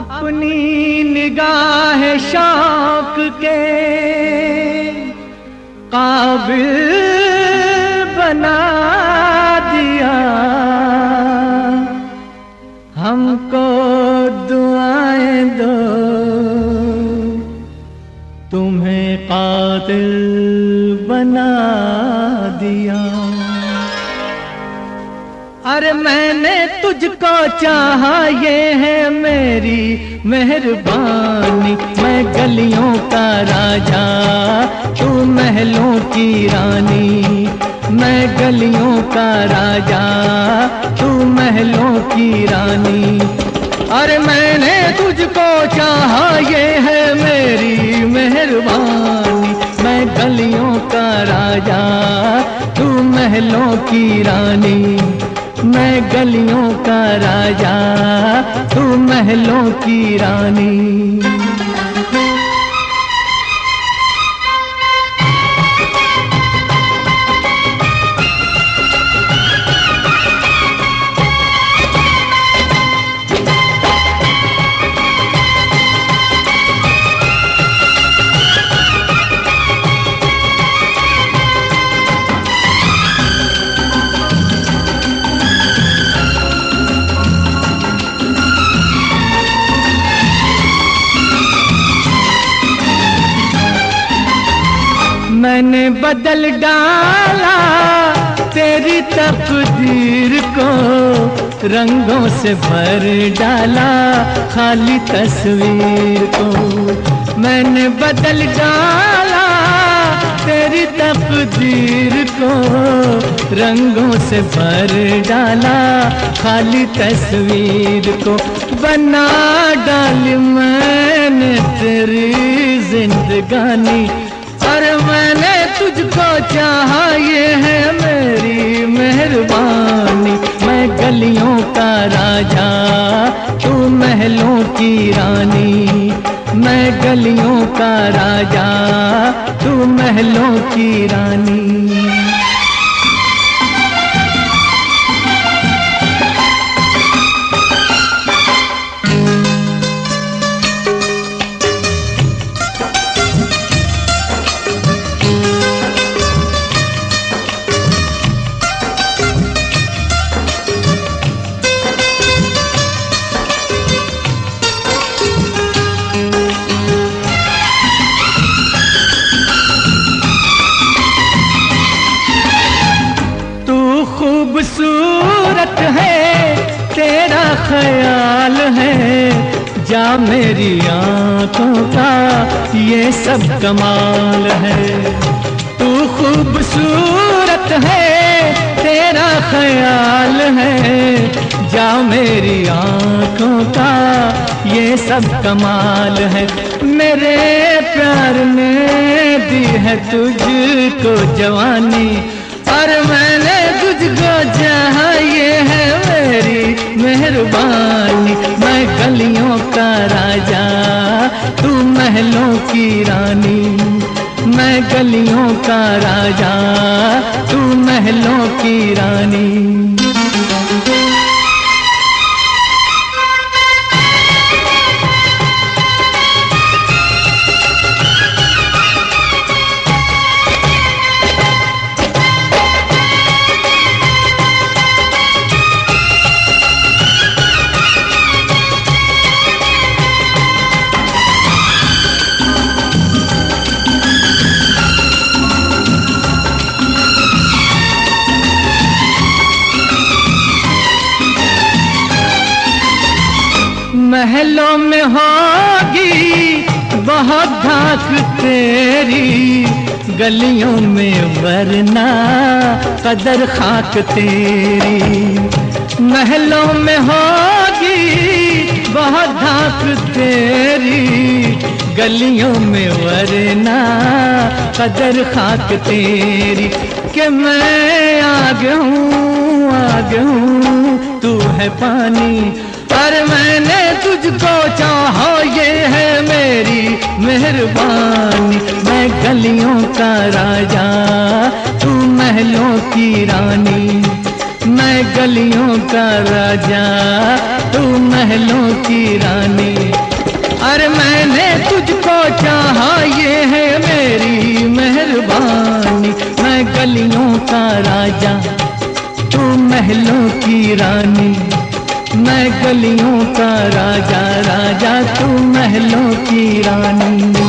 अपनी निगाह शौक के काबिल बना दिया। हमको दुआएँ दो। तुम्हें कातिल बना दिया। अरे मैंने तुझको चाहा, ये है मेरी मेहरबानी। मैं गलियों का राजा, तू महलों की रानी। मैं गलियों का राजा, तू महलों की रानी। अरे मैंने तुझको चाहा, ये है मेरी मेहरबानी। मैं गलियों का राजा, तू महलों की रानी। मैं गलियों का राजा तू महलों की रानी। मैंने बदल डाला तेरी तकदीर को, रंगों से भर डाला खाली तस्वीर को। मैंने बदल डाला तेरी तकदीर को, रंगों से भर डाला खाली तस्वीर को। बना डाल मैंने तेरी जिंदगानी तुझको चाहा ये है मेरी मेहरबानी। मैं गलियों का राजा, तू महलों की रानी। मैं गलियों का राजा, तू महलों की रानी। खूबसूरत है, तेरा ख्याल है, जा मेरी आँखों का, ये सब कमाल है। तू खूबसूरत है, तेरा ख्याल है, जा मेरी आँखों का, ये सब कमाल है। मेरे प्यार ने दी है तुझको जवानी तुझको चाहा ये है मेरी मेहरबानी। मैं गलियों का राजा, तू महलों की रानी। मैं गलियों का राजा, तू महलों की रानी। महलों में होगी बहुत धाक तेरी, गलियों में वरना कदर खाक तेरी। महलों में होगी बहुत धाक तेरी, गलियों में वरना कदर खाक तेरी। कि मैं आगे हूँ आगे हूँ, तू है पानी पर मैंने तुझको चाहा, ये है मेरी मेहरबानी। मैं गलियों का राजा, तू महलों की रानी। मैं गलियों का राजा, तू महलों की रानी। अरे मैंने तुझको चाहा, ये है मेरी मेहरबानी। मैं गलियों का राजा, तू महलों की रानी। गलियों का राजा राजा तू महलों की रानी।